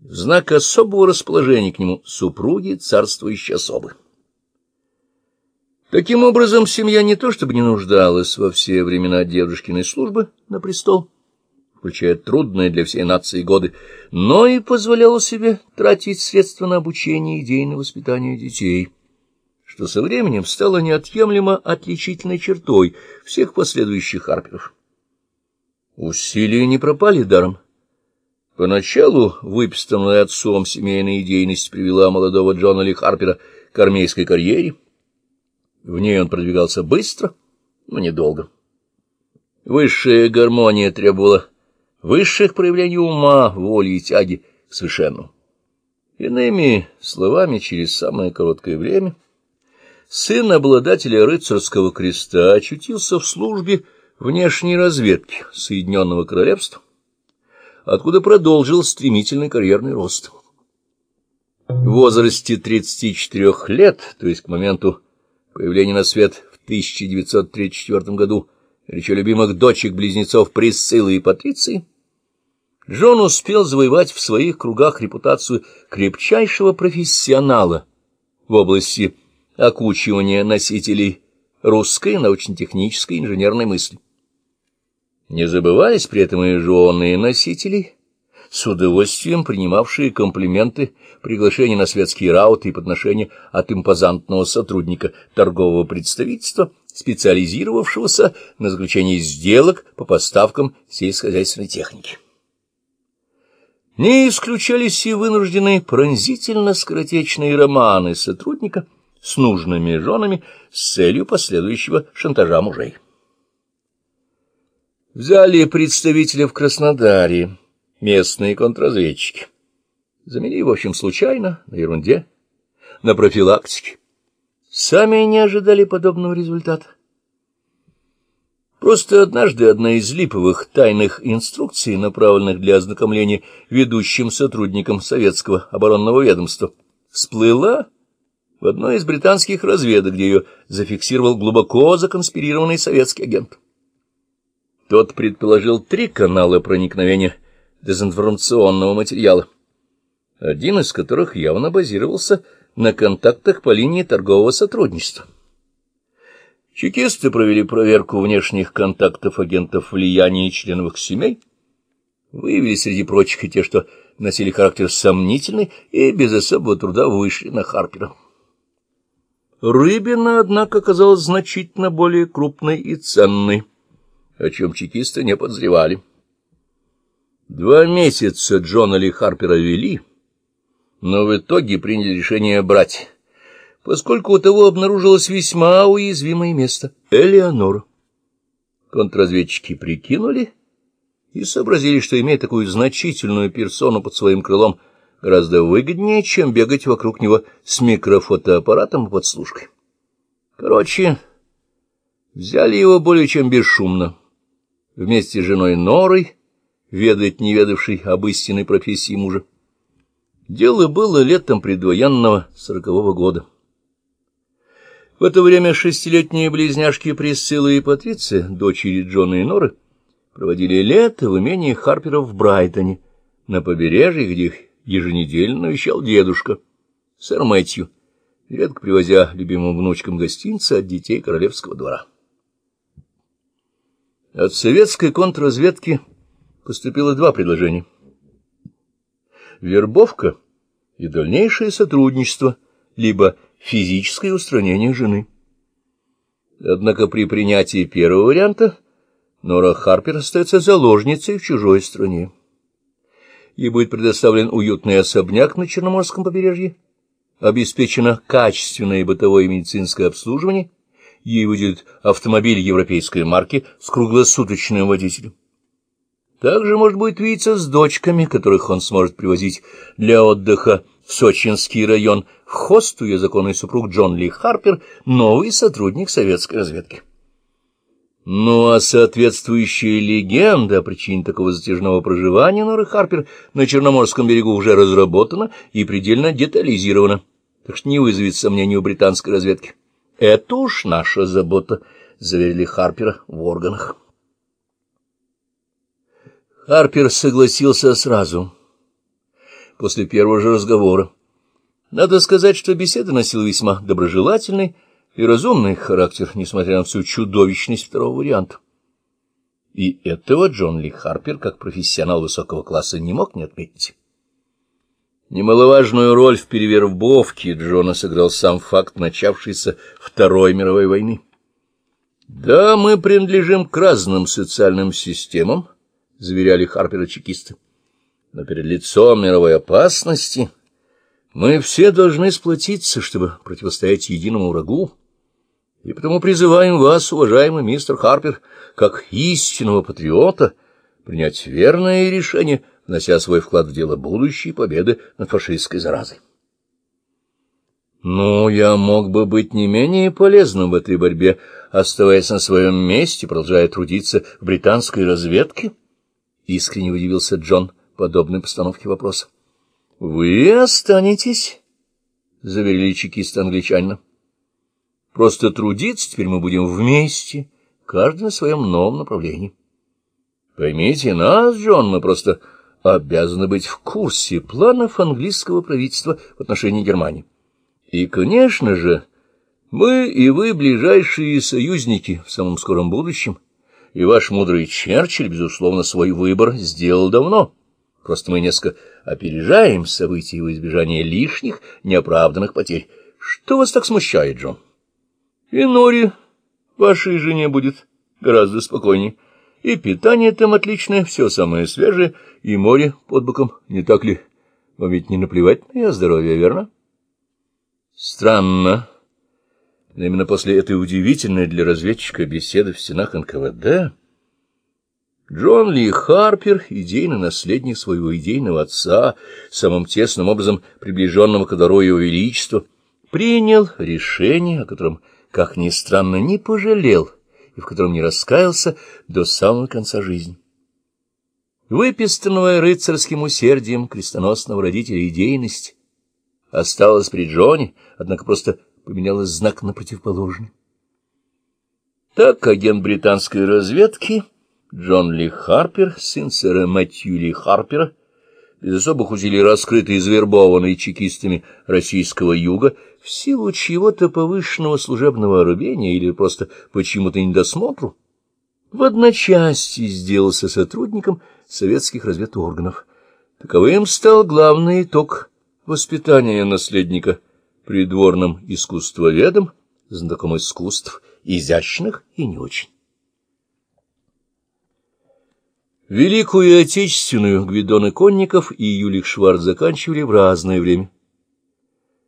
в знак особого расположения к нему супруги царствующей особы. Таким образом, семья не то чтобы не нуждалась во все времена дедушкиной службы на престол, включая трудные для всей нации годы, но и позволяла себе тратить средства на обучение идейное воспитание детей, что со временем стало неотъемлемо отличительной чертой всех последующих Харперов. Усилия не пропали даром. Поначалу выписанная отцом семейная идейность привела молодого Джона Ли Харпера к армейской карьере. В ней он продвигался быстро, но недолго. Высшая гармония требовала высших проявлений ума, воли и тяги к совершенному. Иными словами, через самое короткое время сын обладателя рыцарского креста очутился в службе внешней разведки Соединенного Королевства, откуда продолжил стремительный карьерный рост. В возрасте 34 лет, то есть к моменту появления на свет в 1934 году речи любимых дочек-близнецов Присциллы и Патриции, Джон успел завоевать в своих кругах репутацию крепчайшего профессионала в области окучивания носителей русской научно-технической инженерной мысли не забываясь при этом и жены носителей, с удовольствием принимавшие комплименты, приглашения на светские рауты и подношения от импозантного сотрудника торгового представительства, специализировавшегося на заключении сделок по поставкам сельскохозяйственной техники. Не исключались и вынужденные пронзительно-скоротечные романы сотрудника с нужными женами с целью последующего шантажа мужей. Взяли представителя в Краснодаре, местные контрразведчики. Замели, в общем, случайно, на ерунде, на профилактике. Сами не ожидали подобного результата. Просто однажды одна из липовых тайных инструкций, направленных для ознакомления ведущим сотрудникам советского оборонного ведомства, всплыла в одной из британских разведок, где ее зафиксировал глубоко законспирированный советский агент. Тот предположил три канала проникновения дезинформационного материала, один из которых явно базировался на контактах по линии торгового сотрудничества. Чекисты провели проверку внешних контактов агентов влияния и членов их семей, выявили среди прочих и те, что носили характер сомнительный, и без особого труда вышли на Харпера. Рыбина, однако, оказалась значительно более крупной и ценной о чем чекисты не подозревали. Два месяца Джона Ли Харпера вели, но в итоге приняли решение брать, поскольку у того обнаружилось весьма уязвимое место — Элеонор. Контрразведчики прикинули и сообразили, что, имея такую значительную персону под своим крылом, гораздо выгоднее, чем бегать вокруг него с микрофотоаппаратом и подслушкой. Короче, взяли его более чем бесшумно вместе с женой Норой, ведать не ведавшей об истинной профессии мужа. Дело было летом предвоенного сорокового года. В это время шестилетние близняшки Присцилла и Патриция, дочери Джона и Норы, проводили лето в имении Харперов в Брайтоне, на побережье, где их еженедельно навещал дедушка, сэр Мэтью, редко привозя любимым внучкам гостинцы от детей королевского двора. От советской контрразведки поступило два предложения. Вербовка и дальнейшее сотрудничество, либо физическое устранение жены. Однако при принятии первого варианта Нора Харпер остается заложницей в чужой стране. Ей будет предоставлен уютный особняк на Черноморском побережье, обеспечено качественное бытовое и медицинское обслуживание – ей выделят автомобиль европейской марки с круглосуточным водителем. Также может будет видеться с дочками, которых он сможет привозить для отдыха в Сочинский район, в хост ее законный супруг Джон Ли Харпер, новый сотрудник советской разведки. Ну а соответствующая легенда о причине такого затяжного проживания Норы Харпер на Черноморском берегу уже разработана и предельно детализирована, так что не вызовет сомнений у британской разведки. Это уж наша забота, — заверили Харпера в органах. Харпер согласился сразу. после первого же разговора. Надо сказать, что беседа носила весьма доброжелательный и разумный характер, несмотря на всю чудовищность второго варианта. И этого Джон Ли Харпер, как профессионал высокого класса, не мог не отметить. Немаловажную роль в перевербовке Джона сыграл сам факт начавшейся Второй мировой войны. «Да, мы принадлежим к разным социальным системам», — заверяли Харпера чекисты. «Но перед лицом мировой опасности мы все должны сплотиться, чтобы противостоять единому врагу. И потому призываем вас, уважаемый мистер Харпер, как истинного патриота, принять верное решение, внося свой вклад в дело будущей победы над фашистской заразой. Ну, я мог бы быть не менее полезным в этой борьбе, оставаясь на своем месте, продолжая трудиться в британской разведке? Искренне удивился Джон подобной постановке вопроса. — Вы останетесь? — заверили чекисты англичанина. — Просто трудиться теперь мы будем вместе, каждый на своем новом направлении. Поймите нас, Джон, мы просто обязаны быть в курсе планов английского правительства в отношении Германии. И, конечно же, мы и вы ближайшие союзники в самом скором будущем, и ваш мудрый Черчилль, безусловно, свой выбор сделал давно. Просто мы несколько опережаем события во избежание лишних, неоправданных потерь. Что вас так смущает, Джон? И Нори вашей жене будет гораздо спокойнее. И питание там отличное, все самое свежее, и море под боком, не так ли? Вам ведь не наплевать на ее здоровье, верно? Странно. Но именно после этой удивительной для разведчика беседы в стенах НКВД Джон Ли Харпер, идейный наследник своего идейного отца, самым тесным образом приближенного к дору его величества, принял решение, о котором, как ни странно, не пожалел и в котором не раскаялся до самого конца жизни. Выпистанного рыцарским усердием крестоносного родителя идейность осталась при Джоне, однако просто поменялась знак на противоположный. Так агент британской разведки Джон Ли Харпер, сын сэра Мэтью Ли Харпера, без особых усилий раскрытый и завербованный чекистами российского юга, в силу чего-то повышенного служебного рубения или просто почему-то недосмотру, в одночасье сделался сотрудником советских разведорганов. Таковым стал главный итог воспитания наследника придворным искусствоведом, знаком искусств, изящных и не очень. Великую Отечественную Гвидон Иконников и Юлик Шварц заканчивали в разное время.